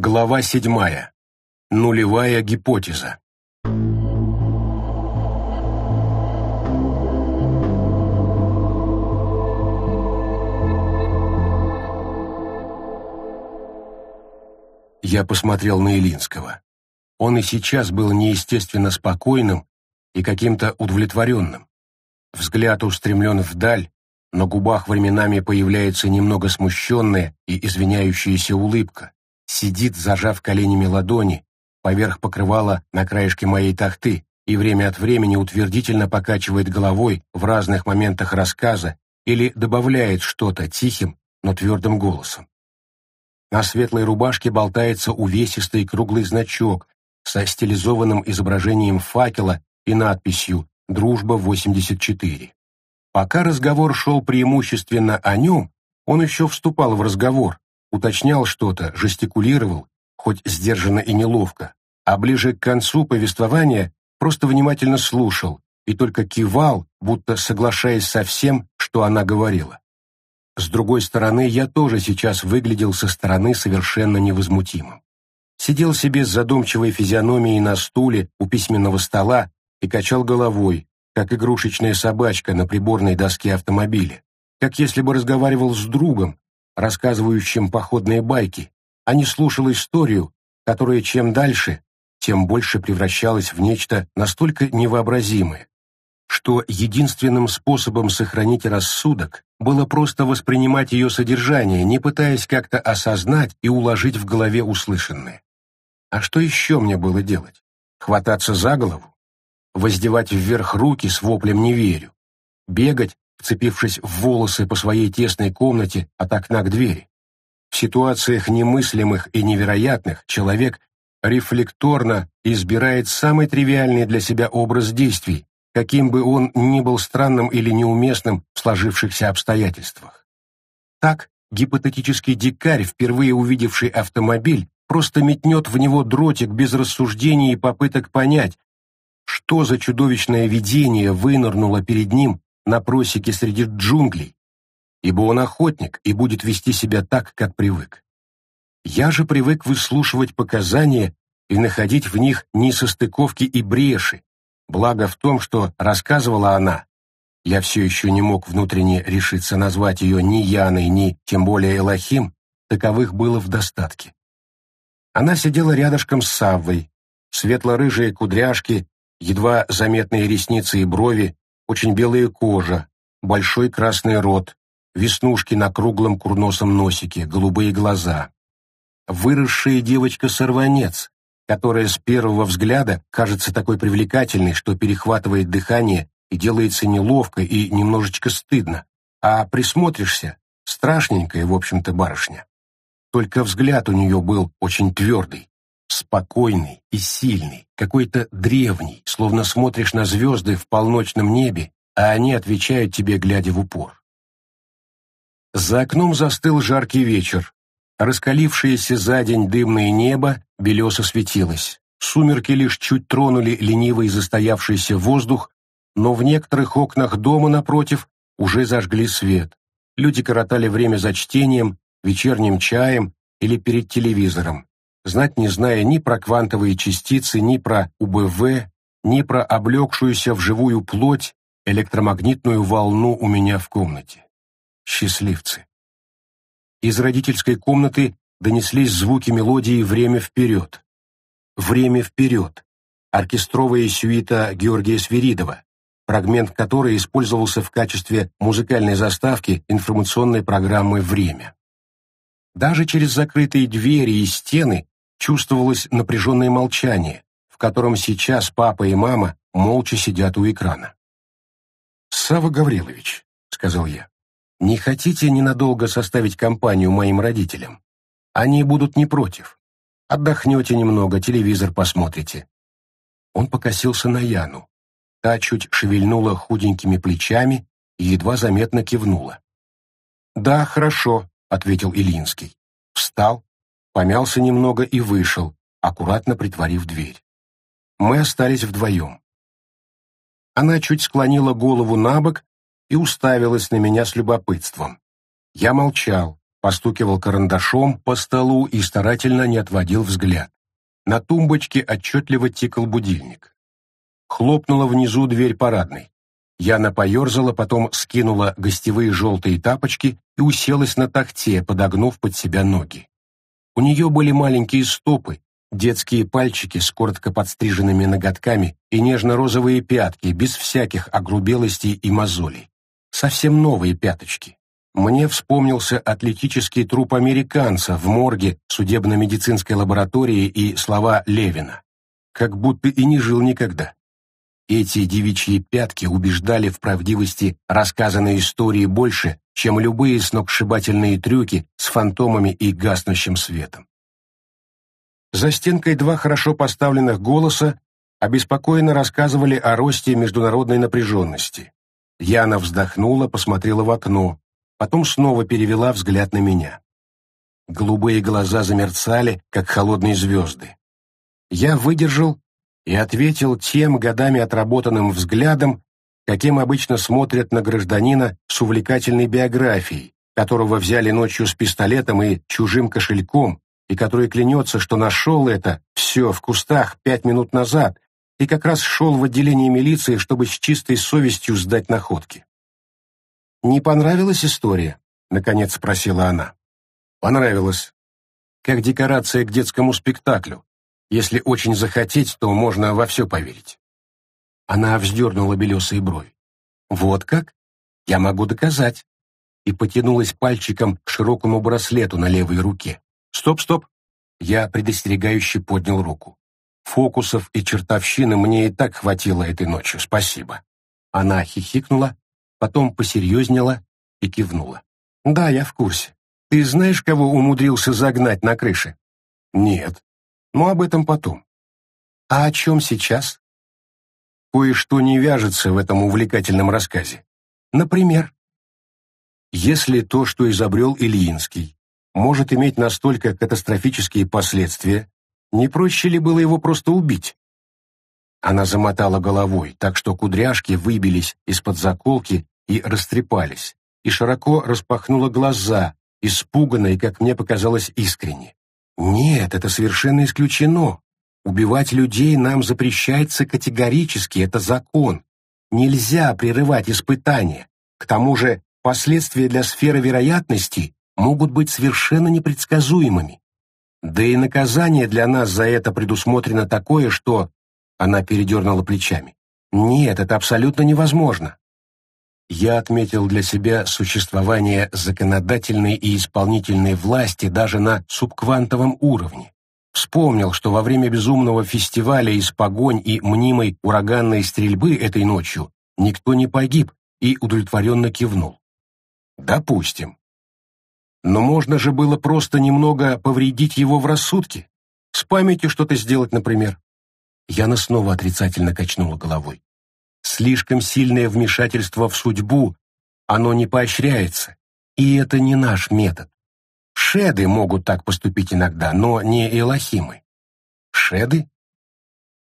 Глава седьмая. Нулевая гипотеза. Я посмотрел на Илинского. Он и сейчас был неестественно спокойным и каким-то удовлетворенным. Взгляд устремлен вдаль, на губах временами появляется немного смущенная и извиняющаяся улыбка сидит, зажав коленями ладони, поверх покрывала на краешке моей тахты и время от времени утвердительно покачивает головой в разных моментах рассказа или добавляет что-то тихим, но твердым голосом. На светлой рубашке болтается увесистый круглый значок со стилизованным изображением факела и надписью «Дружба-84». Пока разговор шел преимущественно о нем, он еще вступал в разговор, уточнял что-то, жестикулировал, хоть сдержанно и неловко, а ближе к концу повествования просто внимательно слушал и только кивал, будто соглашаясь со всем, что она говорила. С другой стороны, я тоже сейчас выглядел со стороны совершенно невозмутимым. Сидел себе с задумчивой физиономией на стуле у письменного стола и качал головой, как игрушечная собачка на приборной доске автомобиля, как если бы разговаривал с другом, рассказывающим походные байки, а не слушал историю, которая чем дальше, тем больше превращалась в нечто настолько невообразимое, что единственным способом сохранить рассудок было просто воспринимать ее содержание, не пытаясь как-то осознать и уложить в голове услышанное. А что еще мне было делать? Хвататься за голову? Воздевать вверх руки с воплем «не верю»? Бегать, вцепившись в волосы по своей тесной комнате от окна к двери. В ситуациях немыслимых и невероятных человек рефлекторно избирает самый тривиальный для себя образ действий, каким бы он ни был странным или неуместным в сложившихся обстоятельствах. Так, гипотетический дикарь, впервые увидевший автомобиль, просто метнет в него дротик без рассуждений и попыток понять, что за чудовищное видение вынырнуло перед ним на просеке среди джунглей, ибо он охотник и будет вести себя так, как привык. Я же привык выслушивать показания и находить в них несостыковки и бреши, благо в том, что рассказывала она, я все еще не мог внутренне решиться назвать ее ни Яной, ни, тем более Элохим, таковых было в достатке. Она сидела рядышком с Саввой, светло-рыжие кудряшки, едва заметные ресницы и брови, очень белая кожа, большой красный рот, веснушки на круглом курносом носике, голубые глаза. Выросшая девочка-сорванец, которая с первого взгляда кажется такой привлекательной, что перехватывает дыхание и делается неловко и немножечко стыдно, а присмотришься — страшненькая, в общем-то, барышня. Только взгляд у нее был очень твердый, спокойный и сильный, какой-то древний, словно смотришь на звезды в полночном небе, а они отвечают тебе, глядя в упор. За окном застыл жаркий вечер. Раскалившееся за день дымное небо белесо светилось. Сумерки лишь чуть тронули ленивый застоявшийся воздух, но в некоторых окнах дома напротив уже зажгли свет. Люди коротали время за чтением, вечерним чаем или перед телевизором знать не зная ни про квантовые частицы, ни про УБВ, ни про облегшуюся в живую плоть электромагнитную волну у меня в комнате. Счастливцы. Из родительской комнаты донеслись звуки мелодии «Время вперед». «Время вперед» — оркестровая сюита Георгия Свиридова, фрагмент которой использовался в качестве музыкальной заставки информационной программы «Время». Даже через закрытые двери и стены чувствовалось напряженное молчание, в котором сейчас папа и мама молча сидят у экрана. «Сава Гаврилович», — сказал я, — «не хотите ненадолго составить компанию моим родителям? Они будут не против. Отдохнете немного, телевизор посмотрите». Он покосился на Яну. Та чуть шевельнула худенькими плечами и едва заметно кивнула. «Да, хорошо», — ответил Ильинский. Встал, помялся немного и вышел, аккуратно притворив дверь. Мы остались вдвоем. Она чуть склонила голову на бок и уставилась на меня с любопытством. Я молчал, постукивал карандашом по столу и старательно не отводил взгляд. На тумбочке отчетливо тикал будильник. Хлопнула внизу дверь парадной. Яна поерзала, потом скинула гостевые желтые тапочки и уселась на тахте, подогнув под себя ноги. У нее были маленькие стопы, детские пальчики с коротко подстриженными ноготками и нежно-розовые пятки, без всяких огрубелостей и мозолей. Совсем новые пяточки. Мне вспомнился атлетический труп американца в морге судебно-медицинской лаборатории и слова Левина. Как будто и не жил никогда. Эти девичьи пятки убеждали в правдивости рассказанной истории больше, чем любые сногсшибательные трюки с фантомами и гаснущим светом. За стенкой два хорошо поставленных голоса обеспокоенно рассказывали о росте международной напряженности. Яна вздохнула, посмотрела в окно, потом снова перевела взгляд на меня. Голубые глаза замерцали, как холодные звезды. Я выдержал и ответил тем годами отработанным взглядом, каким обычно смотрят на гражданина с увлекательной биографией, которого взяли ночью с пистолетом и чужим кошельком, и который клянется, что нашел это все в кустах пять минут назад и как раз шел в отделение милиции, чтобы с чистой совестью сдать находки. «Не понравилась история?» — наконец спросила она. «Понравилась. Как декорация к детскому спектаклю. Если очень захотеть, то можно во все поверить». Она вздернула белесые брови. «Вот как? Я могу доказать». И потянулась пальчиком к широкому браслету на левой руке. «Стоп, стоп!» Я предостерегающе поднял руку. Фокусов и чертовщины мне и так хватило этой ночью, спасибо. Она хихикнула, потом посерьезнела и кивнула. «Да, я в курсе. Ты знаешь, кого умудрился загнать на крыше?» «Нет. Но об этом потом». «А о чем сейчас?» Кое-что не вяжется в этом увлекательном рассказе. Например, если то, что изобрел Ильинский, может иметь настолько катастрофические последствия, не проще ли было его просто убить? Она замотала головой, так что кудряшки выбились из-под заколки и растрепались, и широко распахнула глаза, испуганно и, как мне показалось, искренне. «Нет, это совершенно исключено. Убивать людей нам запрещается категорически, это закон. Нельзя прерывать испытания. К тому же последствия для сферы вероятности могут быть совершенно непредсказуемыми. Да и наказание для нас за это предусмотрено такое, что...» Она передернула плечами. «Нет, это абсолютно невозможно». Я отметил для себя существование законодательной и исполнительной власти даже на субквантовом уровне. Вспомнил, что во время безумного фестиваля из погонь и мнимой ураганной стрельбы этой ночью никто не погиб и удовлетворенно кивнул. Допустим. Но можно же было просто немного повредить его в рассудке. С памятью что-то сделать, например. Яна снова отрицательно качнула головой. Слишком сильное вмешательство в судьбу, оно не поощряется. И это не наш метод. Шеды могут так поступить иногда, но не элохимы. Шеды?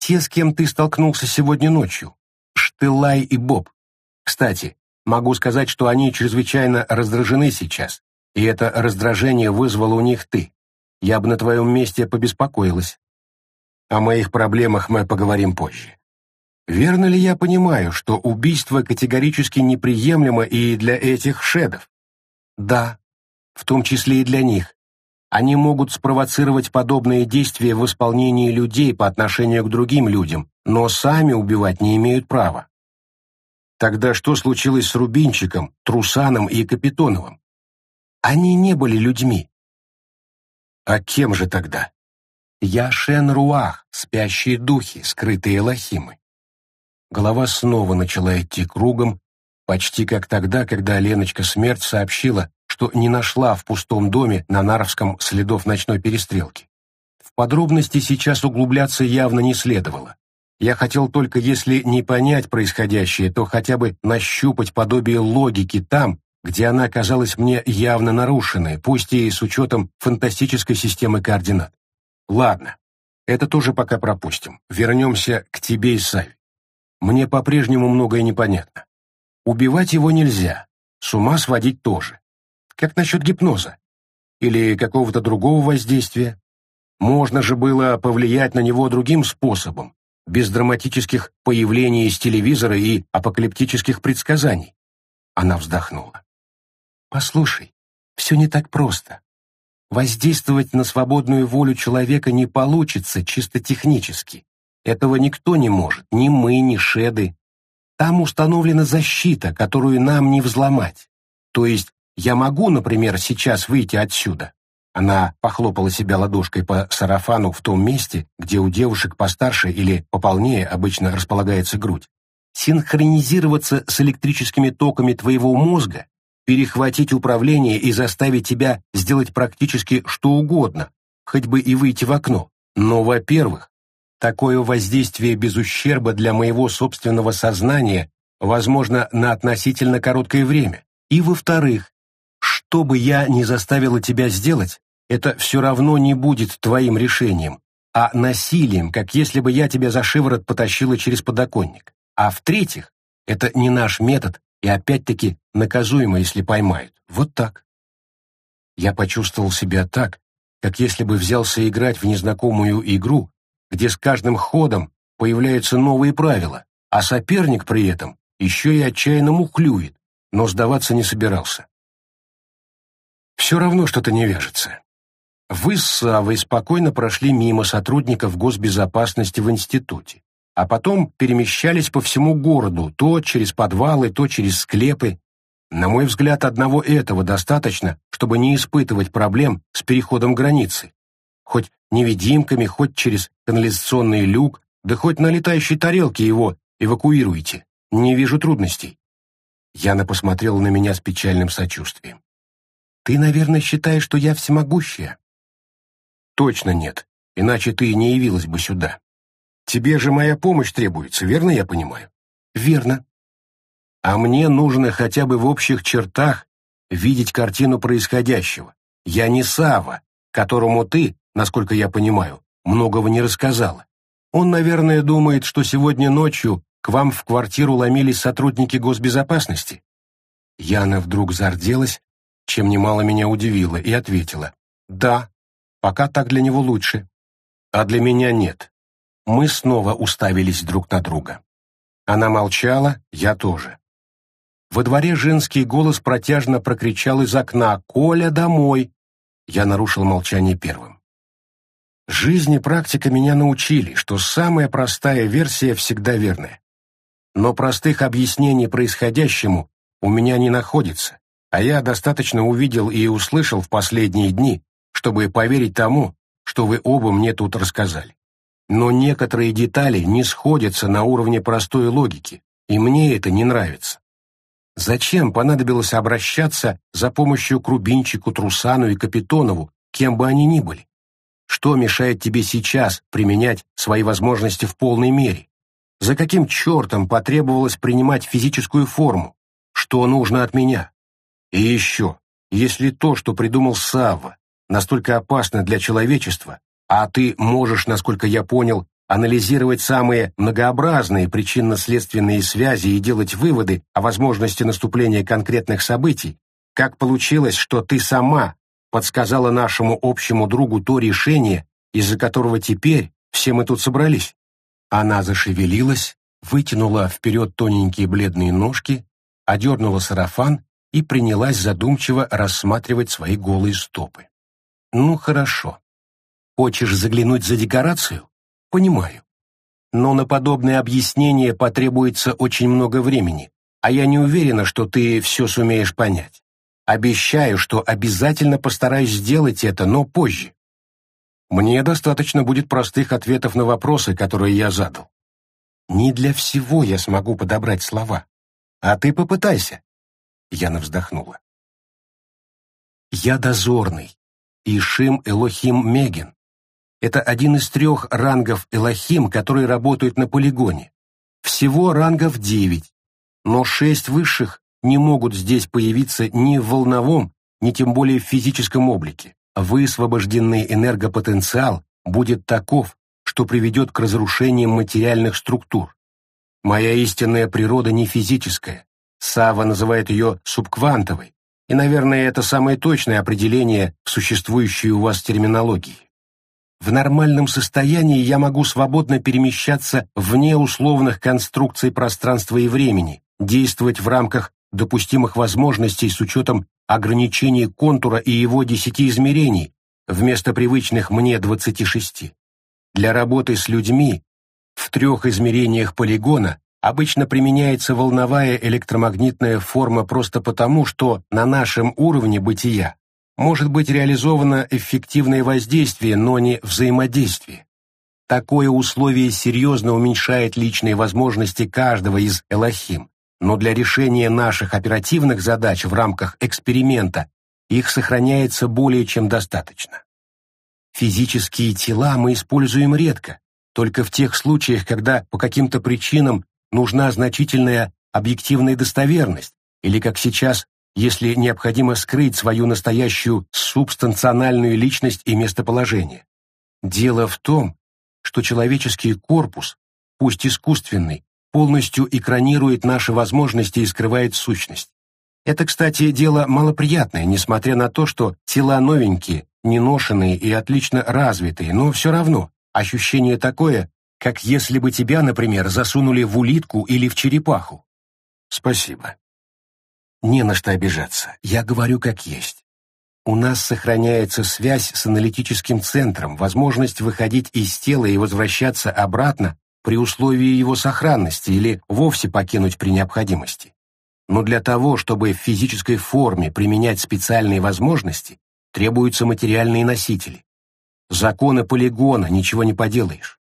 Те, с кем ты столкнулся сегодня ночью. Штылай и Боб. Кстати, могу сказать, что они чрезвычайно раздражены сейчас. И это раздражение вызвало у них ты. Я бы на твоем месте побеспокоилась. О моих проблемах мы поговорим позже. Верно ли я понимаю, что убийство категорически неприемлемо и для этих шедов? Да, в том числе и для них. Они могут спровоцировать подобные действия в исполнении людей по отношению к другим людям, но сами убивать не имеют права. Тогда что случилось с Рубинчиком, Трусаном и Капитоновым? Они не были людьми. А кем же тогда? Я Шен-Руах, спящие духи, скрытые лохимы. Голова снова начала идти кругом, почти как тогда, когда Леночка Смерть сообщила, что не нашла в пустом доме на Наровском следов ночной перестрелки. В подробности сейчас углубляться явно не следовало. Я хотел только, если не понять происходящее, то хотя бы нащупать подобие логики там, где она казалась мне явно нарушенной, пусть и с учетом фантастической системы координат. Ладно, это тоже пока пропустим. Вернемся к тебе и Саве. Мне по-прежнему многое непонятно. Убивать его нельзя, с ума сводить тоже. Как насчет гипноза? или какого-то другого воздействия. Можно же было повлиять на него другим способом, без драматических появлений из телевизора и апокалиптических предсказаний. Она вздохнула. «Послушай, все не так просто. Воздействовать на свободную волю человека не получится чисто технически. Этого никто не может, ни мы, ни шеды. Там установлена защита, которую нам не взломать. То есть я могу, например, сейчас выйти отсюда. Она похлопала себя ладошкой по сарафану в том месте, где у девушек постарше или пополнее обычно располагается грудь. Синхронизироваться с электрическими токами твоего мозга, перехватить управление и заставить тебя сделать практически что угодно, хоть бы и выйти в окно. Но, во-первых, такое воздействие без ущерба для моего собственного сознания возможно на относительно короткое время. И, во-вторых, что бы я ни заставила тебя сделать, это все равно не будет твоим решением, а насилием, как если бы я тебя за шиворот потащила через подоконник. А в-третьих, это не наш метод и опять-таки наказуемо, если поймают. Вот так. Я почувствовал себя так, как если бы взялся играть в незнакомую игру, где с каждым ходом появляются новые правила, а соперник при этом еще и отчаянно мухлюет, но сдаваться не собирался. Все равно что-то не вяжется. Вы с Савой спокойно прошли мимо сотрудников госбезопасности в институте, а потом перемещались по всему городу, то через подвалы, то через склепы. На мой взгляд, одного этого достаточно, чтобы не испытывать проблем с переходом границы. Хоть невидимками, хоть через канализационный люк, да хоть на летающей тарелке его эвакуируйте. Не вижу трудностей. Яна посмотрела на меня с печальным сочувствием. «Ты, наверное, считаешь, что я всемогущая?» «Точно нет, иначе ты не явилась бы сюда. Тебе же моя помощь требуется, верно я понимаю?» «Верно». «А мне нужно хотя бы в общих чертах видеть картину происходящего. Я не Сава, которому ты, насколько я понимаю, многого не рассказала. Он, наверное, думает, что сегодня ночью к вам в квартиру ломились сотрудники госбезопасности?» Яна вдруг зарделась, чем немало меня удивило, и ответила. «Да, пока так для него лучше. А для меня нет». Мы снова уставились друг на друга. Она молчала, я тоже. Во дворе женский голос протяжно прокричал из окна «Коля, домой!» Я нарушил молчание первым. Жизнь и практика меня научили, что самая простая версия всегда верная но простых объяснений происходящему у меня не находится, а я достаточно увидел и услышал в последние дни, чтобы поверить тому, что вы оба мне тут рассказали. Но некоторые детали не сходятся на уровне простой логики, и мне это не нравится. Зачем понадобилось обращаться за помощью к Рубинчику, Трусану и Капитонову, кем бы они ни были? Что мешает тебе сейчас применять свои возможности в полной мере? За каким чертом потребовалось принимать физическую форму? Что нужно от меня? И еще, если то, что придумал Савва, настолько опасно для человечества, а ты можешь, насколько я понял, анализировать самые многообразные причинно-следственные связи и делать выводы о возможности наступления конкретных событий, как получилось, что ты сама подсказала нашему общему другу то решение, из-за которого теперь все мы тут собрались? Она зашевелилась, вытянула вперед тоненькие бледные ножки, одернула сарафан и принялась задумчиво рассматривать свои голые стопы. «Ну, хорошо. Хочешь заглянуть за декорацию? Понимаю. Но на подобное объяснение потребуется очень много времени, а я не уверена, что ты все сумеешь понять. Обещаю, что обязательно постараюсь сделать это, но позже. Мне достаточно будет простых ответов на вопросы, которые я задал. Не для всего я смогу подобрать слова. А ты попытайся. Яна вздохнула. Я дозорный. Ишим Элохим Меген. Это один из трех рангов Элохим, которые работают на полигоне. Всего рангов девять, но шесть высших не могут здесь появиться ни в волновом, ни тем более в физическом облике высвобожденный энергопотенциал будет таков, что приведет к разрушениям материальных структур. Моя истинная природа не физическая. Сава называет ее субквантовой. И, наверное, это самое точное определение в существующей у вас терминологии. В нормальном состоянии я могу свободно перемещаться вне условных конструкций пространства и времени, действовать в рамках допустимых возможностей с учетом ограничений контура и его десяти измерений, вместо привычных мне 26. Для работы с людьми в трех измерениях полигона обычно применяется волновая электромагнитная форма просто потому, что на нашем уровне бытия может быть реализовано эффективное воздействие, но не взаимодействие. Такое условие серьезно уменьшает личные возможности каждого из Элохим, но для решения наших оперативных задач в рамках эксперимента их сохраняется более чем достаточно. Физические тела мы используем редко, только в тех случаях, когда по каким-то причинам нужна значительная объективная достоверность, или, как сейчас, если необходимо скрыть свою настоящую субстанциональную личность и местоположение. Дело в том, что человеческий корпус, пусть искусственный, полностью экранирует наши возможности и скрывает сущность. Это, кстати, дело малоприятное, несмотря на то, что тела новенькие, неношенные и отлично развитые, но все равно ощущение такое, как если бы тебя, например, засунули в улитку или в черепаху. Спасибо. Не на что обижаться, я говорю как есть. У нас сохраняется связь с аналитическим центром, возможность выходить из тела и возвращаться обратно при условии его сохранности или вовсе покинуть при необходимости. Но для того, чтобы в физической форме применять специальные возможности, требуются материальные носители. Законы полигона, ничего не поделаешь.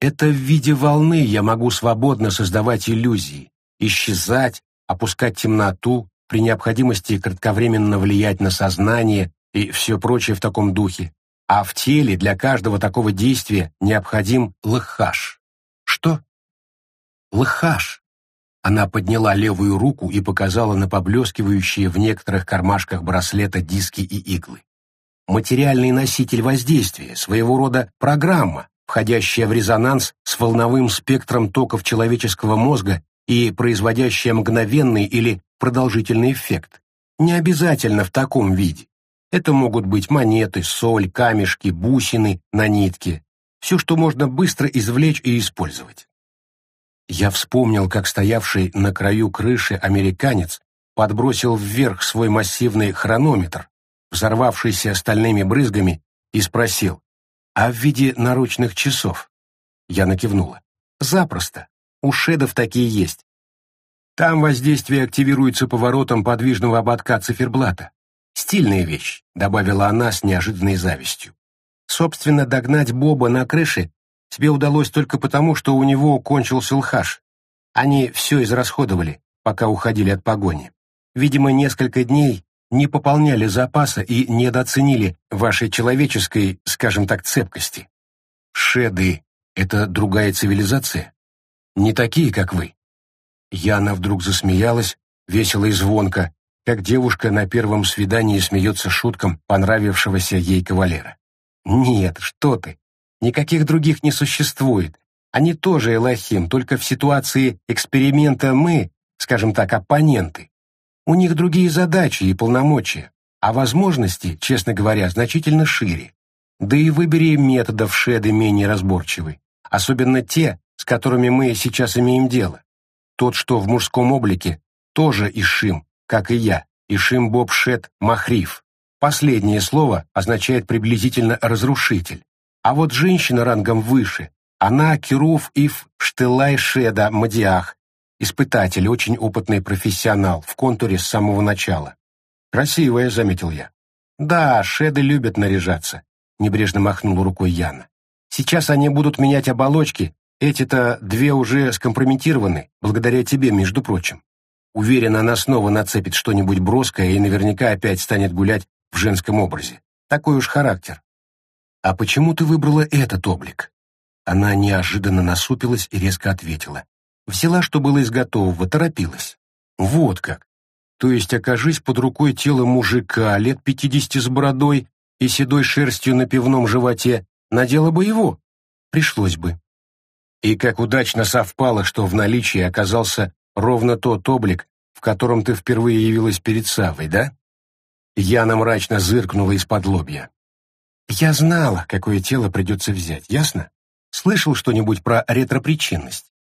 Это в виде волны я могу свободно создавать иллюзии, исчезать, опускать темноту, при необходимости кратковременно влиять на сознание и все прочее в таком духе. А в теле для каждого такого действия необходим лыхаш. «Лыхаш!» Она подняла левую руку и показала на поблескивающие в некоторых кармашках браслета диски и иглы. Материальный носитель воздействия, своего рода программа, входящая в резонанс с волновым спектром токов человеческого мозга и производящая мгновенный или продолжительный эффект. Не обязательно в таком виде. Это могут быть монеты, соль, камешки, бусины на нитке, все, что можно быстро извлечь и использовать. Я вспомнил, как стоявший на краю крыши американец подбросил вверх свой массивный хронометр, взорвавшийся стальными брызгами, и спросил, «А в виде наручных часов?» Я накивнула. «Запросто. У шедов такие есть. Там воздействие активируется поворотом подвижного ободка циферблата. Стильная вещь», — добавила она с неожиданной завистью. Собственно, догнать Боба на крыше тебе удалось только потому, что у него кончился лхаш. Они все израсходовали, пока уходили от погони. Видимо, несколько дней не пополняли запаса и недооценили вашей человеческой, скажем так, цепкости. Шеды — это другая цивилизация? Не такие, как вы. Яна вдруг засмеялась, весело и звонко, как девушка на первом свидании смеется шуткам понравившегося ей кавалера. Нет, что ты. Никаких других не существует. Они тоже Элохим, только в ситуации эксперимента мы, скажем так, оппоненты. У них другие задачи и полномочия, а возможности, честно говоря, значительно шире. Да и выбери методов шеды менее разборчивы, особенно те, с которыми мы сейчас имеем дело. Тот, что в мужском облике, тоже Ишим, как и я, Ишим Боб Шед Махриф. Последнее слово означает приблизительно «разрушитель». А вот женщина рангом выше, она Кирув Ив Штылай Шеда Мадиах, испытатель, очень опытный профессионал, в контуре с самого начала. «Красивая», — заметил я. «Да, шеды любят наряжаться», — небрежно махнул рукой Яна. «Сейчас они будут менять оболочки, эти-то две уже скомпрометированы, благодаря тебе, между прочим. Уверен, она снова нацепит что-нибудь броское и наверняка опять станет гулять в женском образе. Такой уж характер. А почему ты выбрала этот облик? Она неожиданно насупилась и резко ответила. Взяла, что было из готового, торопилась. Вот как. То есть, окажись под рукой тело мужика лет пятидесяти с бородой и седой шерстью на пивном животе, надела бы его? Пришлось бы. И как удачно совпало, что в наличии оказался ровно тот облик, в котором ты впервые явилась перед Савой, да? Яна мрачно зыркнула из-под лобья. «Я знала, какое тело придется взять, ясно? Слышал что-нибудь про ретропричинность?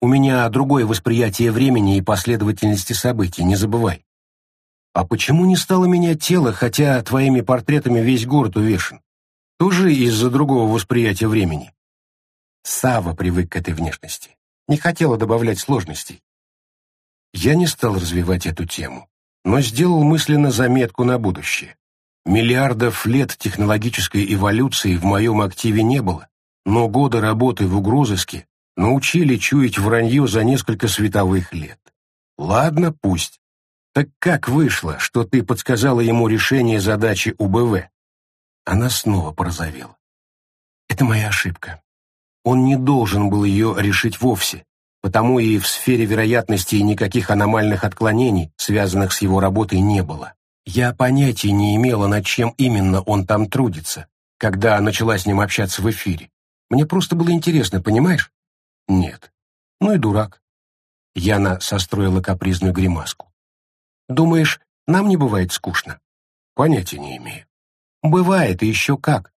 У меня другое восприятие времени и последовательности событий, не забывай. А почему не стало менять тело, хотя твоими портретами весь город увешан? Тоже из-за другого восприятия времени. Сава привык к этой внешности. Не хотела добавлять сложностей. Я не стал развивать эту тему, но сделал мысленно заметку на будущее. Миллиардов лет технологической эволюции в моем активе не было, но годы работы в угрозыске научили чуять вранье за несколько световых лет. Ладно, пусть. Так как вышло, что ты подсказала ему решение задачи УБВ? Она снова порозовела. Это моя ошибка. Он не должен был ее решить вовсе, потому и в сфере вероятности никаких аномальных отклонений, связанных с его работой, не было. Я понятия не имела, над чем именно он там трудится, когда начала с ним общаться в эфире. Мне просто было интересно, понимаешь? Нет. Ну и дурак. Яна состроила капризную гримаску. Думаешь, нам не бывает скучно? Понятия не имею. Бывает, и еще как.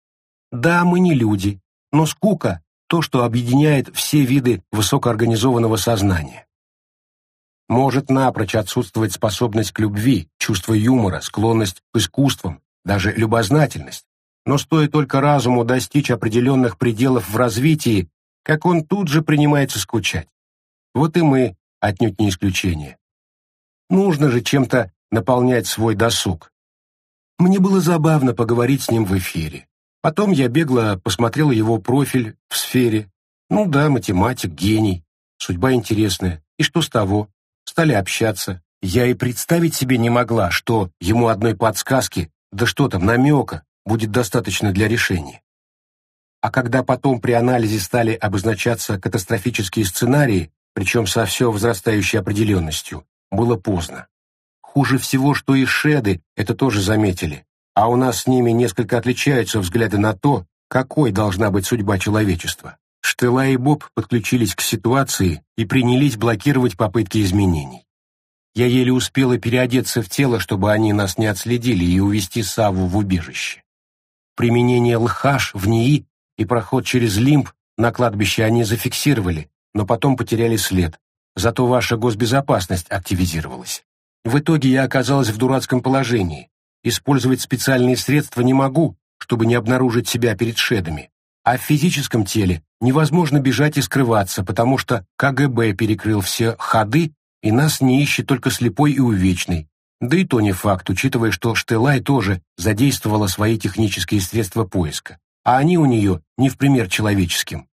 Да, мы не люди, но скука — то, что объединяет все виды высокоорганизованного сознания. Может напрочь отсутствовать способность к любви, чувство юмора, склонность к искусствам, даже любознательность. Но стоит только разуму достичь определенных пределов в развитии, как он тут же принимается скучать. Вот и мы отнюдь не исключение. Нужно же чем-то наполнять свой досуг. Мне было забавно поговорить с ним в эфире. Потом я бегло посмотрела его профиль в сфере. Ну да, математик, гений. Судьба интересная. И что с того? Стали общаться. Я и представить себе не могла, что ему одной подсказки, да что там, намека, будет достаточно для решения. А когда потом при анализе стали обозначаться катастрофические сценарии, причем со все возрастающей определенностью, было поздно. Хуже всего, что и шеды это тоже заметили, а у нас с ними несколько отличаются взгляды на то, какой должна быть судьба человечества. Штыла и Боб подключились к ситуации и принялись блокировать попытки изменений. Я еле успела переодеться в тело, чтобы они нас не отследили и увести Саву в убежище. Применение лхаш в НИИ и проход через лимб на кладбище они зафиксировали, но потом потеряли след. Зато ваша госбезопасность активизировалась. В итоге я оказалась в дурацком положении. Использовать специальные средства не могу, чтобы не обнаружить себя перед шедами. А в физическом теле невозможно бежать и скрываться, потому что КГБ перекрыл все ходы, и нас не ищет только слепой и увечный. Да и то не факт, учитывая, что Штелай тоже задействовала свои технические средства поиска, а они у нее не в пример человеческим.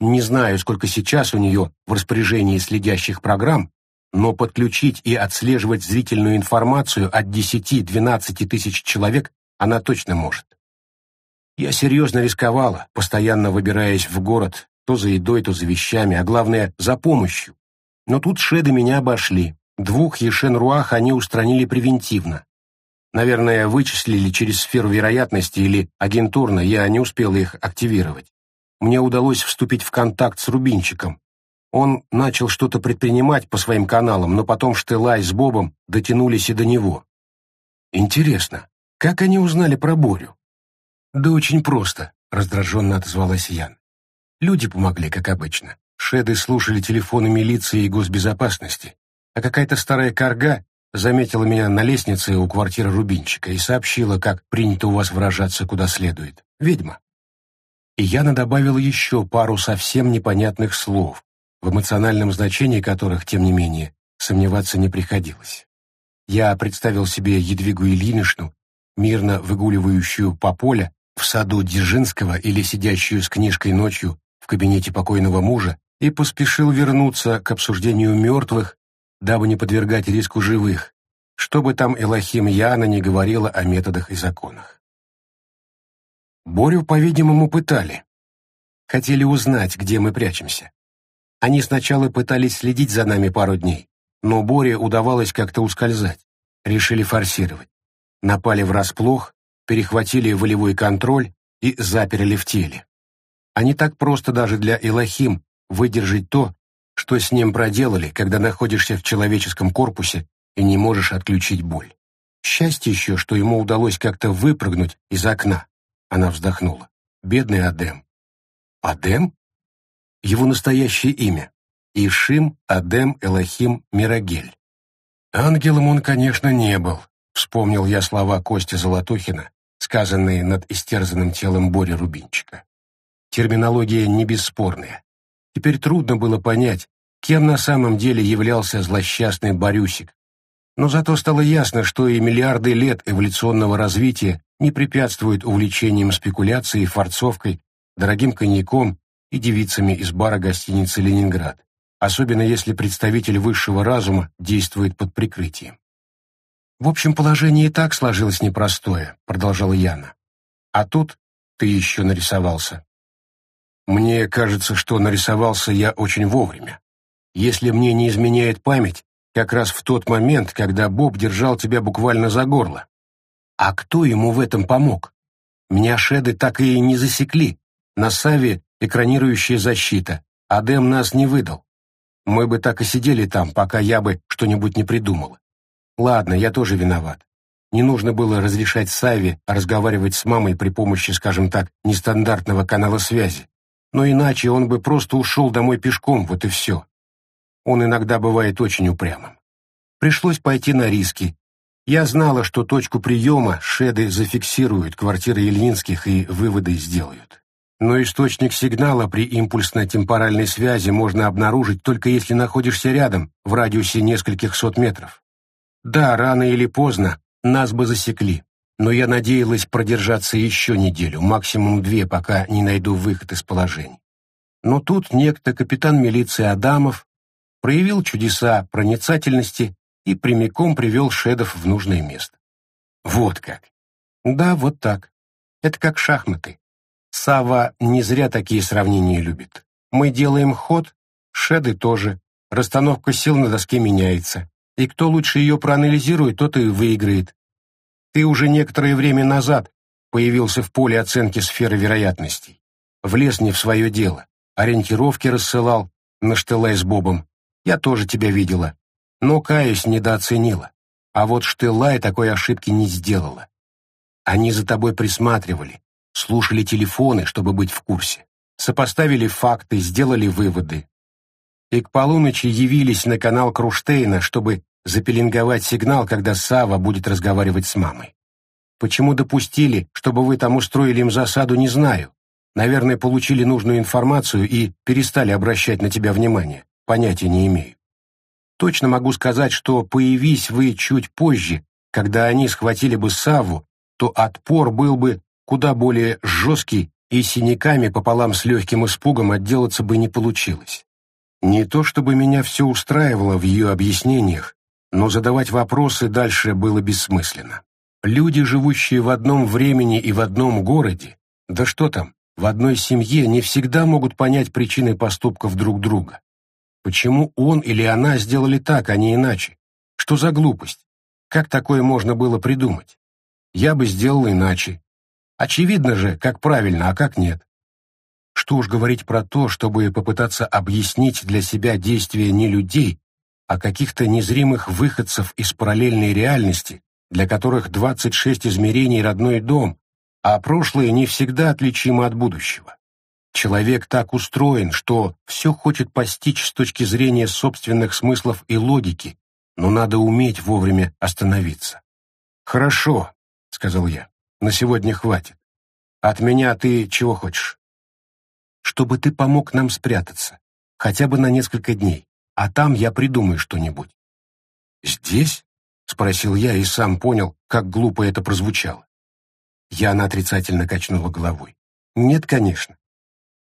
Не знаю, сколько сейчас у нее в распоряжении следящих программ, но подключить и отслеживать зрительную информацию от 10-12 тысяч человек она точно может. Я серьезно рисковала, постоянно выбираясь в город, то за едой, то за вещами, а главное, за помощью. Но тут шеды меня обошли. Двух Ешен-Руах они устранили превентивно. Наверное, вычислили через сферу вероятности или агентурно, я не успел их активировать. Мне удалось вступить в контакт с Рубинчиком, он начал что-то предпринимать по своим каналам, но потом Штылай с Бобом дотянулись и до него. Интересно, как они узнали про Борю? Да очень просто, раздраженно отозвалась Ян. Люди помогли, как обычно. Шеды слушали телефоны милиции и госбезопасности, а какая-то старая карга заметила меня на лестнице у квартиры Рубинчика и сообщила, как принято у вас выражаться куда следует. Ведьма. И Яна добавила еще пару совсем непонятных слов, в эмоциональном значении которых, тем не менее, сомневаться не приходилось. Я представил себе Едвигу Ильиничну, мирно выгуливающую по полю в саду Дзержинского или сидящую с книжкой ночью в кабинете покойного мужа, и поспешил вернуться к обсуждению мертвых, дабы не подвергать риску живых, что бы там Элохим Яна не говорила о методах и законах. Борю, по-видимому, пытали. Хотели узнать, где мы прячемся. Они сначала пытались следить за нами пару дней, но Боре удавалось как-то ускользать. Решили форсировать. Напали врасплох, перехватили волевой контроль и заперли в теле. А не так просто даже для Элохим выдержать то, что с ним проделали, когда находишься в человеческом корпусе и не можешь отключить боль. Счастье еще, что ему удалось как-то выпрыгнуть из окна. Она вздохнула. Бедный Адем. Адем? Его настоящее имя. Ишим Адем Элохим Мирагель. Ангелом он, конечно, не был, вспомнил я слова Кости Золотухина, сказанные над истерзанным телом Бори Рубинчика. Терминология не бесспорная. Теперь трудно было понять, кем на самом деле являлся злосчастный Борюсик. Но зато стало ясно, что и миллиарды лет эволюционного развития не препятствуют увлечениям спекуляцией, форцовкой, дорогим коньяком и девицами из бара гостиницы «Ленинград», особенно если представитель высшего разума действует под прикрытием. «В общем, положение и так сложилось непростое», — продолжала Яна. «А тут ты еще нарисовался». «Мне кажется, что нарисовался я очень вовремя. Если мне не изменяет память, как раз в тот момент, когда Боб держал тебя буквально за горло. А кто ему в этом помог? Меня шеды так и не засекли. На Саве экранирующая защита, а Дэм нас не выдал. Мы бы так и сидели там, пока я бы что-нибудь не придумала. Ладно, я тоже виноват. Не нужно было разрешать Саве разговаривать с мамой при помощи, скажем так, нестандартного канала связи. Но иначе он бы просто ушел домой пешком, вот и все. Он иногда бывает очень упрямым. Пришлось пойти на риски. Я знала, что точку приема шеды зафиксируют, квартиры Ильинских и выводы сделают. Но источник сигнала при импульсно-темпоральной связи можно обнаружить только если находишься рядом, в радиусе нескольких сот метров. Да, рано или поздно нас бы засекли, но я надеялась продержаться еще неделю, максимум две, пока не найду выход из положения. Но тут некто капитан милиции Адамов проявил чудеса проницательности и прямиком привел шедов в нужное место. Вот как. Да, вот так. Это как шахматы. Сава не зря такие сравнения любит. Мы делаем ход, шеды тоже. Расстановка сил на доске меняется. И кто лучше ее проанализирует, тот и выиграет. Ты уже некоторое время назад появился в поле оценки сферы вероятностей. Влез не в свое дело. Ориентировки рассылал на штылай с Бобом. Я тоже тебя видела. Но, каюсь, недооценила. А вот Штылай такой ошибки не сделала. Они за тобой присматривали, слушали телефоны, чтобы быть в курсе, сопоставили факты, сделали выводы. И к полуночи явились на канал Круштейна, чтобы запеленговать сигнал, когда Сава будет разговаривать с мамой. Почему допустили, чтобы вы там устроили им засаду, не знаю. Наверное, получили нужную информацию и перестали обращать на тебя внимание понятия не имею. Точно могу сказать, что появись вы чуть позже, когда они схватили бы Саву, то отпор был бы куда более жесткий, и синяками пополам с легким испугом отделаться бы не получилось. Не то чтобы меня все устраивало в ее объяснениях, но задавать вопросы дальше было бессмысленно. Люди, живущие в одном времени и в одном городе, да что там, в одной семье не всегда могут понять причины поступков друг друга. Почему он или она сделали так, а не иначе? Что за глупость? Как такое можно было придумать? Я бы сделал иначе. Очевидно же, как правильно, а как нет. Что уж говорить про то, чтобы попытаться объяснить для себя действия не людей, а каких-то незримых выходцев из параллельной реальности, для которых 26 измерений родной дом, а прошлое не всегда отличимо от будущего. Человек так устроен, что все хочет постичь с точки зрения собственных смыслов и логики, но надо уметь вовремя остановиться. «Хорошо», — сказал я, — «на сегодня хватит. От меня ты чего хочешь?» «Чтобы ты помог нам спрятаться, хотя бы на несколько дней, а там я придумаю что-нибудь». «Здесь?» — спросил я и сам понял, как глупо это прозвучало. Яна отрицательно качнула головой. «Нет, конечно.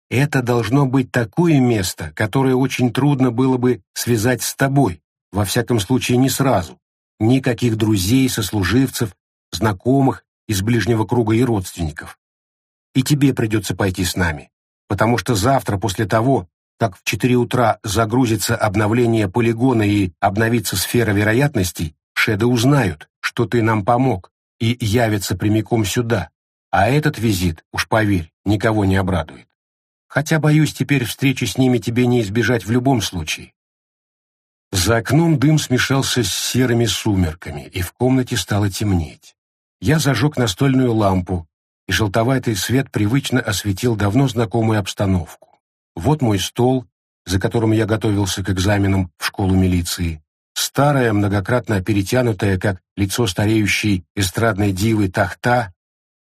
Это должно быть такое место, которое очень трудно было бы связать с тобой, во всяком случае не сразу. Никаких друзей, сослуживцев, знакомых из ближнего круга и родственников. И тебе придется пойти с нами, потому что завтра после того, как в четыре утра загрузится обновление полигона и обновится сфера вероятностей, шеды узнают, что ты нам помог, и явятся прямиком сюда. А этот визит, уж поверь, никого не обрадует. Хотя, боюсь, теперь встречи с ними тебе не избежать в любом случае. За окном дым смешался с серыми сумерками, и в комнате стало темнеть. Я зажег настольную лампу, и желтоватый свет привычно осветил давно знакомую обстановку. Вот мой стол, за которым я готовился к экзаменам в школу милиции. Старая, многократно перетянутая, как лицо стареющей эстрадной дивы, тахта.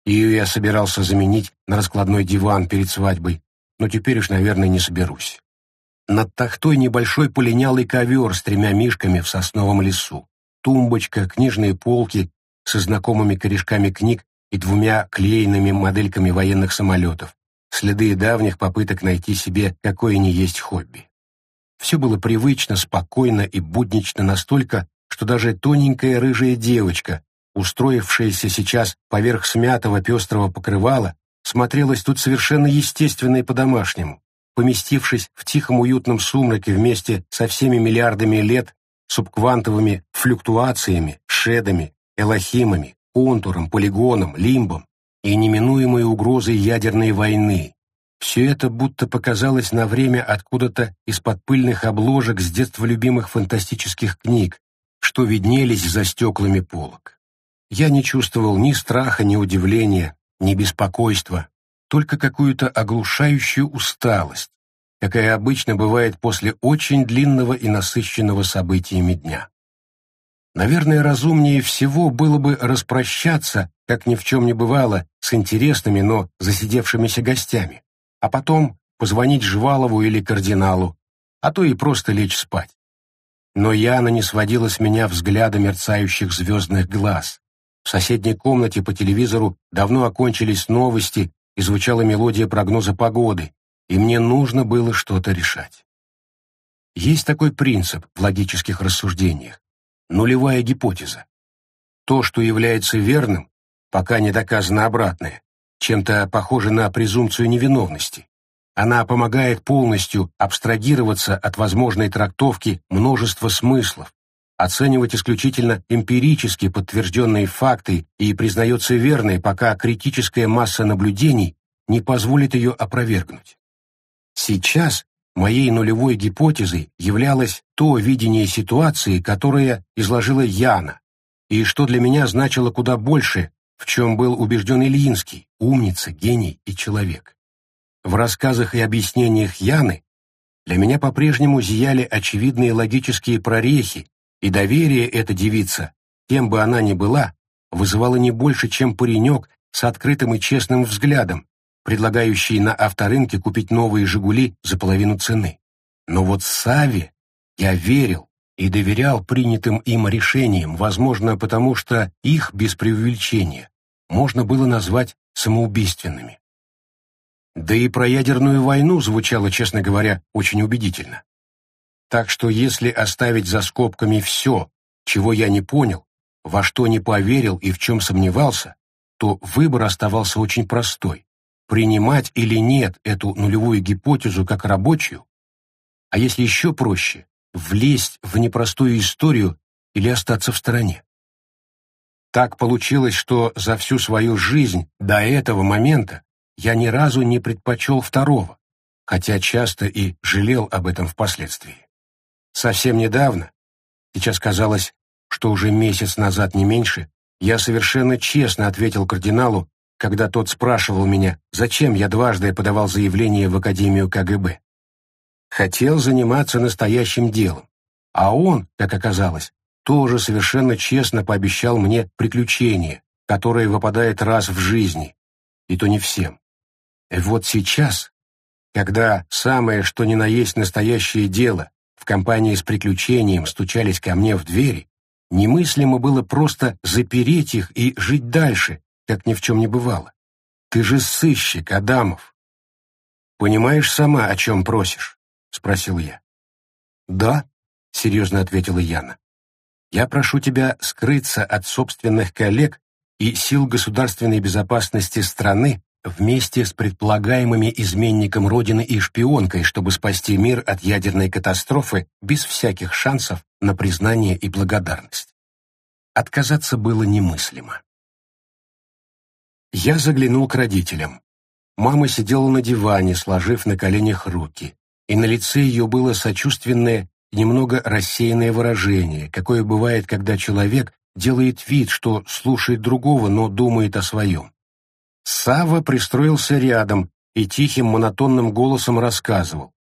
Ее я собирался заменить на раскладной диван перед свадьбой, но теперь уж, наверное, не соберусь. Над тахтой небольшой полинялый ковер с тремя мишками в сосновом лесу, тумбочка, книжные полки со знакомыми корешками книг и двумя клеенными модельками военных самолетов, следы давних попыток найти себе какое ни хобби. Все было привычно, спокойно и буднично настолько, что даже тоненькая рыжая девочка, устроившаяся сейчас поверх смятого пестрого покрывала, смотрелась тут совершенно естественно и по-домашнему поместившись в тихом уютном сумраке вместе со всеми миллиардами лет, субквантовыми флюктуациями, шедами, элохимами, контуром, полигоном, лимбом и неминуемой угрозой ядерной войны. Все это будто показалось на время откуда-то из-под пыльных обложек с детства любимых фантастических книг, что виднелись за стеклами полок. Я не чувствовал ни страха, ни удивления, ни беспокойства, только какую-то оглушающую усталость, какая обычно бывает после очень длинного и насыщенного событиями дня. Наверное, разумнее всего было бы распрощаться, как ни в чем не бывало, с интересными, но засидевшимися гостями, а потом позвонить Жвалову или кардиналу, а то и просто лечь спать. Но Яна не сводила с меня взгляда мерцающих звездных глаз. В соседней комнате по телевизору давно окончились новости и звучала мелодия прогноза погоды, и мне нужно было что-то решать. Есть такой принцип в логических рассуждениях – нулевая гипотеза. То, что является верным, пока не доказано обратное, чем-то похоже на презумпцию невиновности. Она помогает полностью абстрагироваться от возможной трактовки множества смыслов, оценивать исключительно эмпирически подтвержденные факты и признается верной, пока критическая масса наблюдений не позволит ее опровергнуть. Сейчас моей нулевой гипотезой являлось то видение ситуации, которое изложила Яна, и что для меня значило куда больше, в чем был убежден Ильинский, умница, гений и человек. В рассказах и объяснениях Яны для меня по-прежнему зияли очевидные логические прорехи, и доверие эта девица, кем бы она ни была, вызывало не больше, чем паренек с открытым и честным взглядом, предлагающий на авторынке купить новые «Жигули» за половину цены. Но вот Саве я верил и доверял принятым им решениям, возможно, потому что их, без преувеличения, можно было назвать самоубийственными. Да и про ядерную войну звучало, честно говоря, очень убедительно. Так что если оставить за скобками все, чего я не понял, во что не поверил и в чем сомневался, то выбор оставался очень простой – принимать или нет эту нулевую гипотезу как рабочую, а если еще проще – влезть в непростую историю или остаться в стороне. Так получилось, что за всю свою жизнь до этого момента я ни разу не предпочел второго, хотя часто и жалел об этом впоследствии. Совсем недавно, сейчас казалось, что уже месяц назад не меньше, я совершенно честно ответил кардиналу, когда тот спрашивал меня, зачем я дважды подавал заявление в Академию КГБ. Хотел заниматься настоящим делом, а он, как оказалось, тоже совершенно честно пообещал мне приключение, которое выпадает раз в жизни, и то не всем. И вот сейчас, когда самое что ни на есть настоящее дело в компании с приключением стучались ко мне в двери, немыслимо было просто запереть их и жить дальше, как ни в чем не бывало. Ты же сыщик, Адамов. Понимаешь сама, о чем просишь? Спросил я. Да, серьезно ответила Яна. Я прошу тебя скрыться от собственных коллег и сил государственной безопасности страны вместе с предполагаемыми изменником Родины и шпионкой, чтобы спасти мир от ядерной катастрофы без всяких шансов на признание и благодарность. Отказаться было немыслимо. Я заглянул к родителям. Мама сидела на диване, сложив на коленях руки, и на лице ее было сочувственное немного рассеянное выражение, какое бывает, когда человек делает вид, что слушает другого, но думает о своем. Сава пристроился рядом и тихим монотонным голосом рассказывал.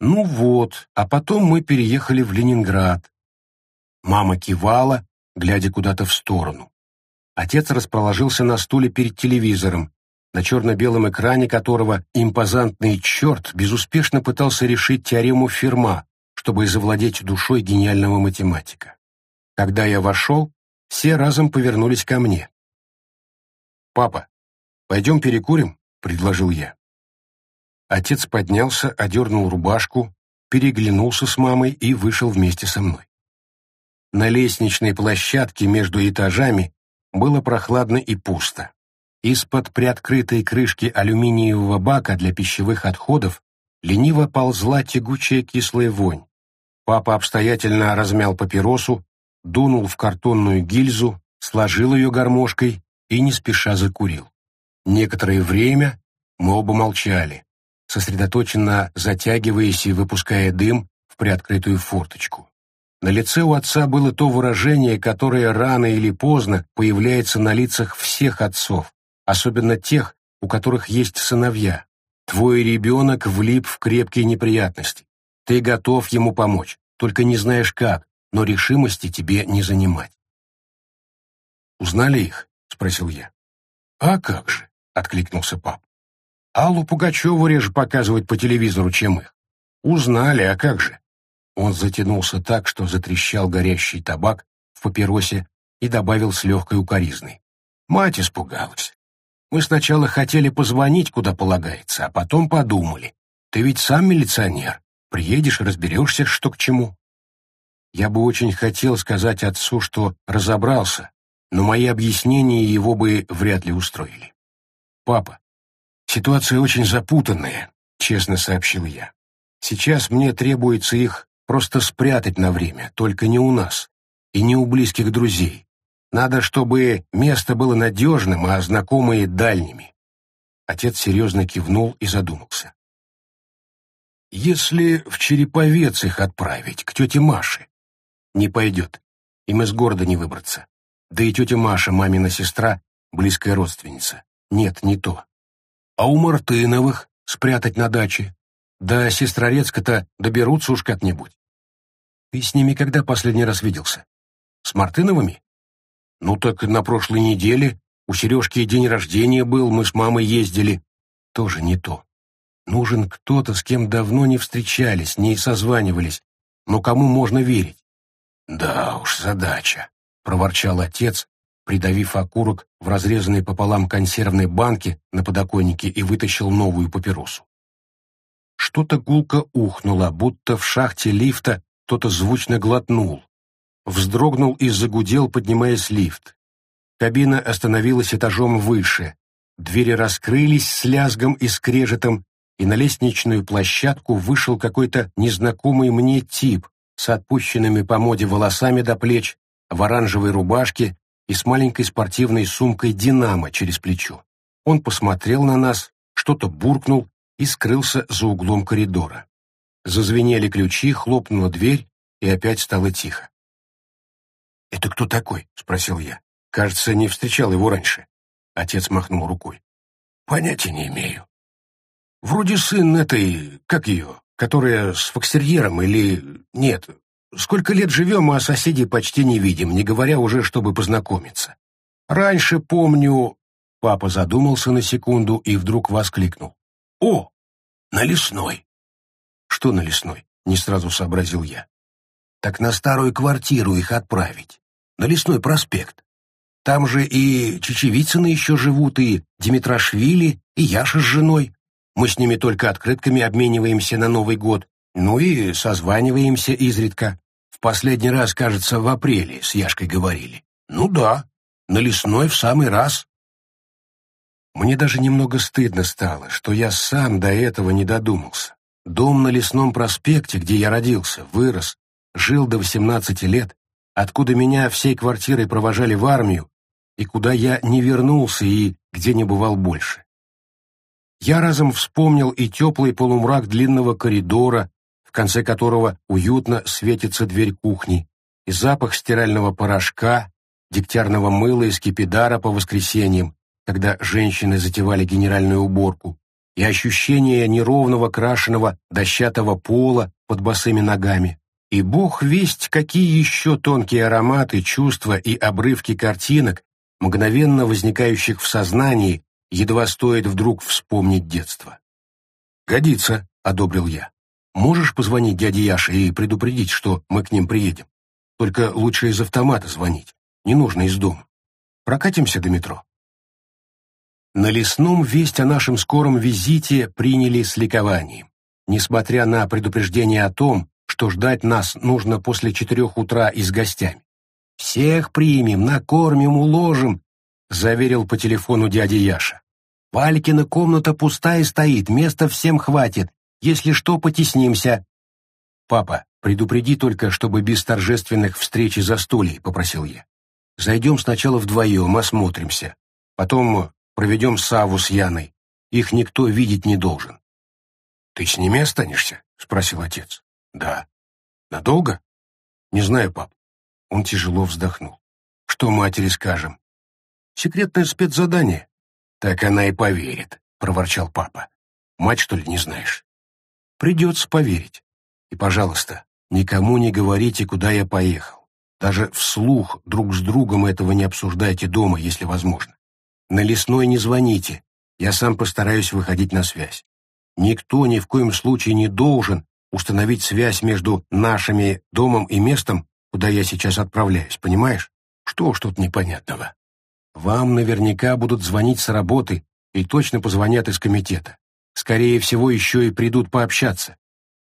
«Ну вот, а потом мы переехали в Ленинград». Мама кивала, глядя куда-то в сторону. Отец расположился на стуле перед телевизором, на черно-белом экране которого импозантный черт безуспешно пытался решить теорему Ферма, чтобы завладеть душой гениального математика. Когда я вошел, все разом повернулись ко мне. «Папа, пойдем перекурим?» — предложил я. Отец поднялся, одернул рубашку, переглянулся с мамой и вышел вместе со мной. На лестничной площадке между этажами было прохладно и пусто. Из-под приоткрытой крышки алюминиевого бака для пищевых отходов лениво ползла тягучая кислая вонь. Папа обстоятельно размял папиросу, дунул в картонную гильзу, сложил ее гармошкой и не спеша закурил. Некоторое время мы оба молчали, сосредоточенно затягиваясь и выпуская дым в приоткрытую форточку. На лице у отца было то выражение, которое рано или поздно появляется на лицах всех отцов, особенно тех, у которых есть сыновья. Твой ребенок влип в крепкие неприятности. Ты готов ему помочь, только не знаешь как, но решимости тебе не занимать. «Узнали их?» — спросил я. «А как же?» — откликнулся пап. «Аллу Пугачеву реже показывать по телевизору, чем их. Узнали, а как же?» Он затянулся так, что затрещал горящий табак в папиросе и добавил с легкой укоризной. Мать испугалась. Мы сначала хотели позвонить, куда полагается, а потом подумали. Ты ведь сам милиционер. Приедешь разберешься, что к чему. Я бы очень хотел сказать отцу, что разобрался, но мои объяснения его бы вряд ли устроили. «Папа, ситуация очень запутанная», — честно сообщил я. «Сейчас мне требуется их просто спрятать на время, только не у нас и не у близких друзей. Надо, чтобы место было надежным, а знакомые — дальними». Отец серьезно кивнул и задумался. «Если в Череповец их отправить, к тете Маше?» «Не пойдет. Им из города не выбраться. Да и тетя Маша, мамина сестра, близкая родственница. Нет, не то. А у Мартыновых спрятать на даче? Да сестрорецка-то доберутся уж как-нибудь. Ты с ними когда последний раз виделся? С Мартыновыми? Ну так на прошлой неделе. У Сережки день рождения был, мы с мамой ездили. Тоже не то. Нужен кто-то, с кем давно не встречались, не созванивались, но кому можно верить. Да уж, задача, проворчал отец, придавив окурок в разрезанной пополам консервной банке на подоконнике и вытащил новую папиросу. Что-то гулко ухнуло, будто в шахте лифта кто-то звучно глотнул. Вздрогнул и загудел, поднимаясь лифт. Кабина остановилась этажом выше. Двери раскрылись с лязгом и скрежетом, и на лестничную площадку вышел какой-то незнакомый мне тип с отпущенными по моде волосами до плеч, в оранжевой рубашке и с маленькой спортивной сумкой «Динамо» через плечо. Он посмотрел на нас, что-то буркнул и скрылся за углом коридора. Зазвенели ключи, хлопнула дверь, и опять стало тихо. «Это кто такой?» — спросил я. «Кажется, не встречал его раньше». Отец махнул рукой. «Понятия не имею. Вроде сын этой, как ее, которая с фокстерьером или... Нет, сколько лет живем, а соседей почти не видим, не говоря уже, чтобы познакомиться. Раньше, помню...» Папа задумался на секунду и вдруг воскликнул. «О, на лесной!» «Что на лесной?» — не сразу сообразил я. «Так на старую квартиру их отправить. На лесной проспект. Там же и Чечевицыны еще живут, и Димитрашвили, и Яша с женой. Мы с ними только открытками обмениваемся на Новый год, ну и созваниваемся изредка. В последний раз, кажется, в апреле с Яшкой говорили. Ну да, на лесной в самый раз». Мне даже немного стыдно стало, что я сам до этого не додумался. Дом на Лесном проспекте, где я родился, вырос, жил до 18 лет, откуда меня всей квартирой провожали в армию, и куда я не вернулся и где не бывал больше. Я разом вспомнил и теплый полумрак длинного коридора, в конце которого уютно светится дверь кухни, и запах стирального порошка, дегтярного мыла и скипидара по воскресеньям, когда женщины затевали генеральную уборку, и ощущение неровного крашеного дощатого пола под босыми ногами. И бог весть, какие еще тонкие ароматы, чувства и обрывки картинок, мгновенно возникающих в сознании, едва стоит вдруг вспомнить детство. «Годится», — одобрил я. «Можешь позвонить дяде Яше и предупредить, что мы к ним приедем? Только лучше из автомата звонить, не нужно из дома. Прокатимся до метро». На лесном весть о нашем скором визите приняли с ликованием. Несмотря на предупреждение о том, что ждать нас нужно после четырех утра и с гостями. «Всех примем, накормим, уложим», — заверил по телефону дядя Яша. «Валькина комната пустая стоит, места всем хватит. Если что, потеснимся». «Папа, предупреди только, чтобы без торжественных встреч и застолий», — попросил я. «Зайдем сначала вдвоем, осмотримся. Потом проведем Саву с Яной. Их никто видеть не должен». «Ты с ними останешься?» — спросил отец. Да. Надолго? Не знаю, пап. Он тяжело вздохнул. Что матери скажем? Секретное спецзадание. Так она и поверит, проворчал папа. Мать, что ли, не знаешь? Придется поверить. И, пожалуйста, никому не говорите, куда я поехал. Даже вслух друг с другом этого не обсуждайте дома, если возможно. На лесной не звоните, я сам постараюсь выходить на связь. Никто ни в коем случае не должен установить связь между нашими домом и местом, куда я сейчас отправляюсь, понимаешь? Что ж тут непонятного? Вам наверняка будут звонить с работы и точно позвонят из комитета. Скорее всего, еще и придут пообщаться.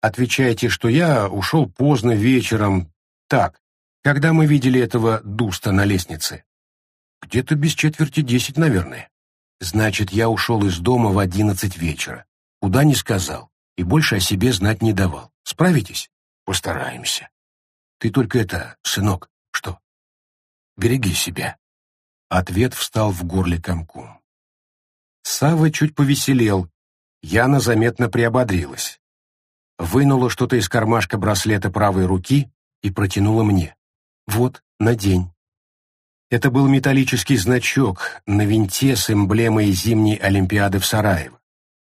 Отвечайте, что я ушел поздно вечером. Так, когда мы видели этого дуста на лестнице? Где-то без четверти десять, наверное. Значит, я ушел из дома в одиннадцать вечера. Куда не сказал и больше о себе знать не давал. Справитесь? Постараемся. Ты только это, сынок, что? Береги себя. Ответ встал в горле комком. Савва чуть повеселел. Яна заметно приободрилась. Вынула что-то из кармашка браслета правой руки и протянула мне. Вот, надень. Это был металлический значок на винте с эмблемой зимней Олимпиады в Сараево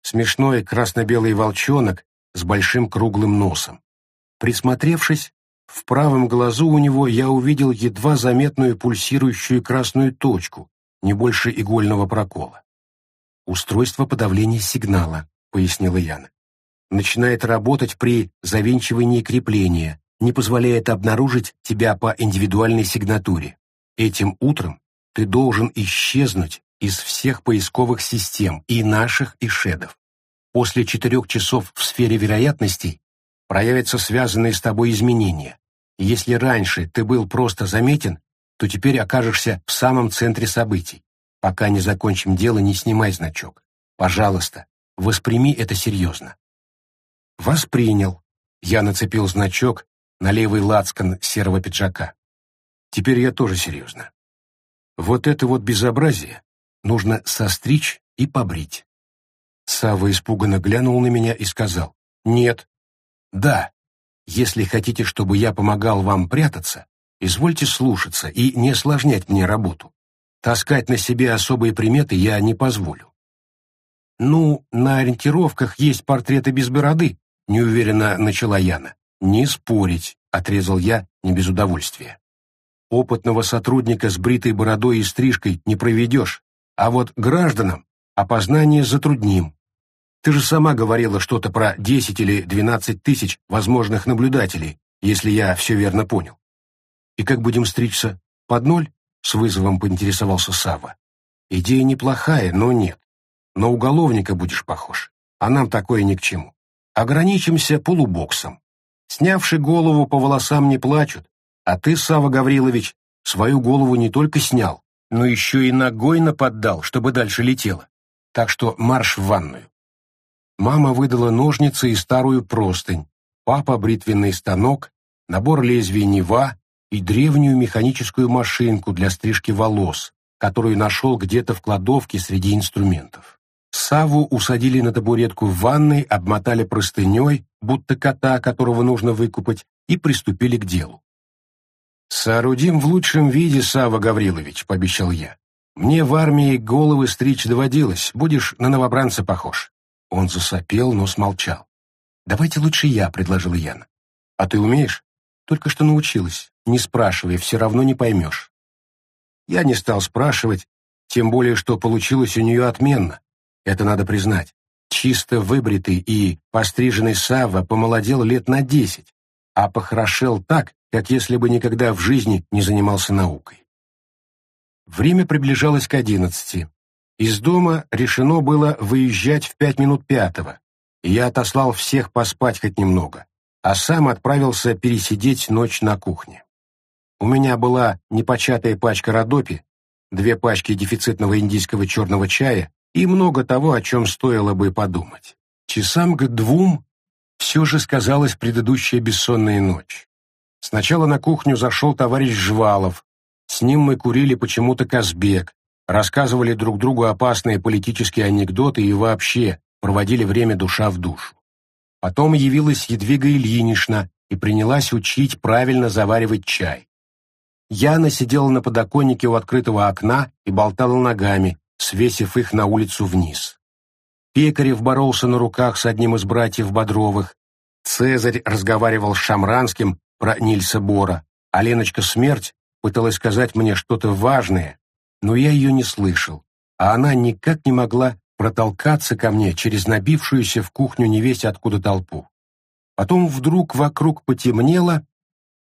смешной красно-белый волчонок с большим круглым носом. Присмотревшись, в правом глазу у него я увидел едва заметную пульсирующую красную точку, не больше игольного прокола. «Устройство подавления сигнала», — пояснила Яна. «Начинает работать при завинчивании крепления, не позволяет обнаружить тебя по индивидуальной сигнатуре. Этим утром ты должен исчезнуть из всех поисковых систем, и наших, и шедов. После четырех часов в сфере вероятностей проявятся связанные с тобой изменения. если раньше ты был просто заметен, то теперь окажешься в самом центре событий. Пока не закончим дело, не снимай значок. Пожалуйста, восприми это серьезно. Воспринял. Я нацепил значок на левый лацкан серого пиджака. Теперь я тоже серьезно. Вот это вот безобразие Нужно состричь и побрить. Сава испуганно глянул на меня и сказал, «Нет». «Да. Если хотите, чтобы я помогал вам прятаться, извольте слушаться и не осложнять мне работу. Таскать на себе особые приметы я не позволю». «Ну, на ориентировках есть портреты без бороды», — неуверенно начала Яна. «Не спорить», — отрезал я не без удовольствия. «Опытного сотрудника с бритой бородой и стрижкой не проведешь. А вот гражданам опознание затрудним. Ты же сама говорила что-то про 10 или 12 тысяч возможных наблюдателей, если я все верно понял. И как будем стричься? Под ноль? С вызовом поинтересовался Сава. Идея неплохая, но нет. На уголовника будешь похож, а нам такое ни к чему. Ограничимся полубоксом. Снявши голову по волосам не плачут, а ты, Сава Гаврилович, свою голову не только снял, но еще и ногой наподдал, чтобы дальше летело. Так что марш в ванную. Мама выдала ножницы и старую простынь, папа бритвенный станок, набор лезвий Нева и древнюю механическую машинку для стрижки волос, которую нашел где-то в кладовке среди инструментов. Саву усадили на табуретку в ванной, обмотали простыней, будто кота, которого нужно выкупать, и приступили к делу. «Соорудим в лучшем виде, Сава Гаврилович», — пообещал я. «Мне в армии головы стричь доводилось, будешь на новобранца похож». Он засопел, но смолчал. «Давайте лучше я», — предложила Яна. «А ты умеешь?» «Только что научилась. Не спрашивай, все равно не поймешь». Я не стал спрашивать, тем более, что получилось у нее отменно. Это надо признать. Чисто выбритый и постриженный Савва помолодел лет на десять, а похорошел так, как если бы никогда в жизни не занимался наукой. Время приближалось к одиннадцати. Из дома решено было выезжать в пять минут пятого, и я отослал всех поспать хоть немного, а сам отправился пересидеть ночь на кухне. У меня была непочатая пачка Родопи, две пачки дефицитного индийского черного чая и много того, о чем стоило бы подумать. Часам к двум все же сказалась предыдущая бессонная ночь. Сначала на кухню зашел товарищ Жвалов. С ним мы курили почему-то Казбек, рассказывали друг другу опасные политические анекдоты и вообще проводили время душа в душу. Потом явилась Едвига Ильинична и принялась учить правильно заваривать чай. Яна сидела на подоконнике у открытого окна и болтала ногами, свесив их на улицу вниз. Пекарев боролся на руках с одним из братьев Бодровых. Цезарь разговаривал с Шамранским про Нильса Бора, а Леночка Смерть пыталась сказать мне что-то важное, но я ее не слышал, а она никак не могла протолкаться ко мне через набившуюся в кухню невесть откуда толпу. Потом вдруг вокруг потемнело,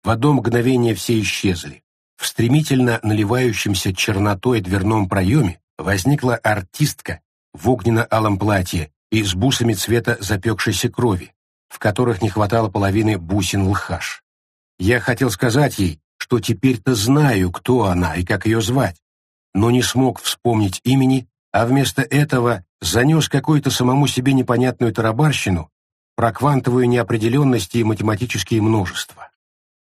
в одно мгновение все исчезли. В стремительно наливающемся чернотой дверном проеме возникла артистка в огненно-алом платье и с бусами цвета запекшейся крови, в которых не хватало половины бусин лхаш. Я хотел сказать ей, что теперь-то знаю, кто она и как ее звать, но не смог вспомнить имени, а вместо этого занес какую-то самому себе непонятную тарабарщину про квантовую неопределенность и математические множества.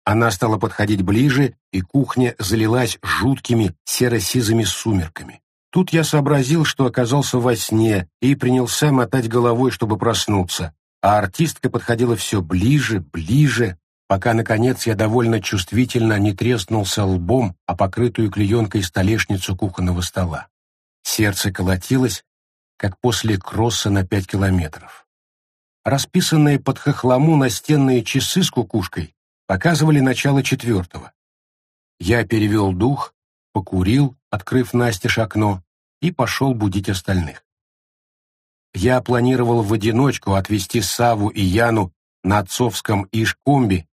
Она стала подходить ближе, и кухня залилась жуткими серо-сизыми сумерками. Тут я сообразил, что оказался во сне, и принялся мотать головой, чтобы проснуться, а артистка подходила все ближе, ближе, пока, наконец, я довольно чувствительно не треснулся лбом о покрытую клеенкой столешницу кухонного стола. Сердце колотилось, как после кросса на пять километров. Расписанные под хохлому настенные часы с кукушкой показывали начало четвертого. Я перевел дух, покурил, открыв настежь окно, и пошел будить остальных. Я планировал в одиночку отвезти Саву и Яну на отцовском Ишкомби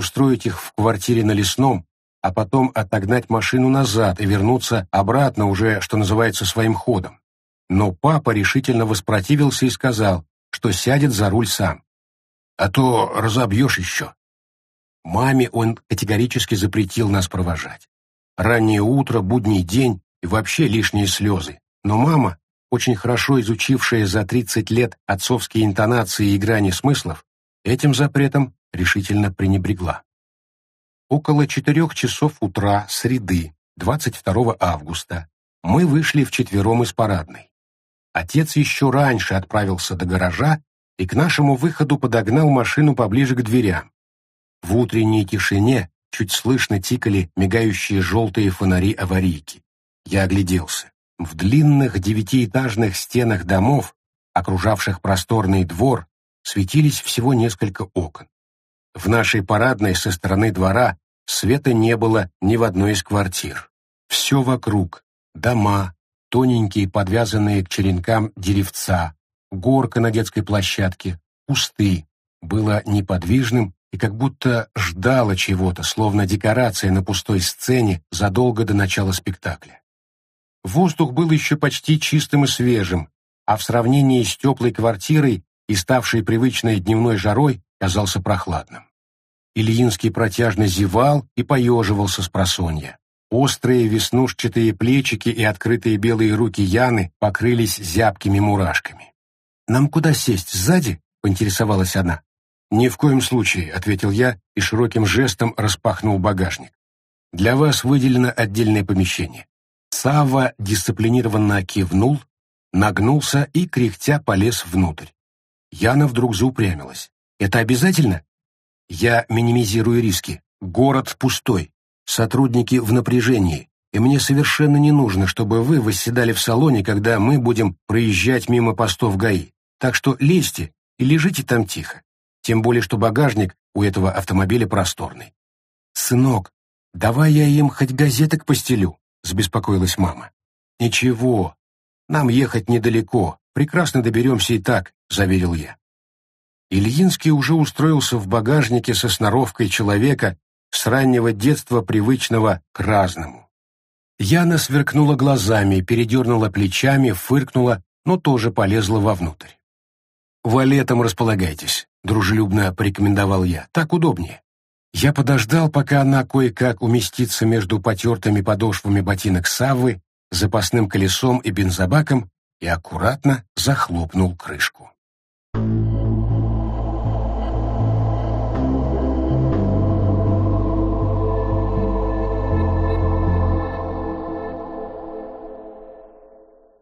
устроить их в квартире на Лесном, а потом отогнать машину назад и вернуться обратно уже, что называется, своим ходом. Но папа решительно воспротивился и сказал, что сядет за руль сам. «А то разобьешь еще». Маме он категорически запретил нас провожать. Раннее утро, будний день и вообще лишние слезы. Но мама, очень хорошо изучившая за 30 лет отцовские интонации и грани смыслов, этим запретом решительно пренебрегла. Около четырех часов утра среды, 22 августа, мы вышли вчетвером из парадной. Отец еще раньше отправился до гаража и к нашему выходу подогнал машину поближе к дверям. В утренней тишине чуть слышно тикали мигающие желтые фонари аварийки. Я огляделся. В длинных девятиэтажных стенах домов, окружавших просторный двор, светились всего несколько окон. В нашей парадной со стороны двора света не было ни в одной из квартир. Все вокруг — дома, тоненькие подвязанные к черенкам деревца, горка на детской площадке, кусты, было неподвижным и как будто ждало чего-то, словно декорация на пустой сцене задолго до начала спектакля. Воздух был еще почти чистым и свежим, а в сравнении с теплой квартирой и ставшей привычной дневной жарой казался прохладным. Ильинский протяжно зевал и поеживался с просонья. Острые веснушчатые плечики и открытые белые руки Яны покрылись зябкими мурашками. «Нам куда сесть, сзади?» — поинтересовалась она. «Ни в коем случае», — ответил я и широким жестом распахнул багажник. «Для вас выделено отдельное помещение». Савва дисциплинированно кивнул, нагнулся и, кряхтя, полез внутрь. Яна вдруг заупрямилась. «Это обязательно?» «Я минимизирую риски. Город пустой. Сотрудники в напряжении. И мне совершенно не нужно, чтобы вы восседали в салоне, когда мы будем проезжать мимо постов ГАИ. Так что лезьте и лежите там тихо. Тем более, что багажник у этого автомобиля просторный. «Сынок, давай я им хоть газеток постелю», — забеспокоилась мама. «Ничего, нам ехать недалеко, прекрасно доберемся и так», — заверил я. Ильинский уже устроился в багажнике со сноровкой человека с раннего детства привычного к разному. Яна сверкнула глазами, передернула плечами, фыркнула, но тоже полезла вовнутрь. «Валетом располагайтесь», — дружелюбно порекомендовал я. «Так удобнее». Я подождал, пока она кое-как уместится между потертыми подошвами ботинок Саввы, запасным колесом и бензобаком и аккуратно захлопнул крышку.